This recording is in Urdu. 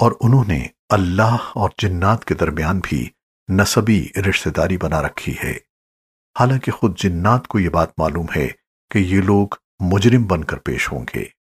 اور انہوں نے اللہ اور جنات کے درمیان بھی نسبی رشتہ داری بنا رکھی ہے۔ حالانکہ خود جنات کو یہ بات معلوم ہے کہ یہ لوگ مجرم بن کر پیش ہوں گے۔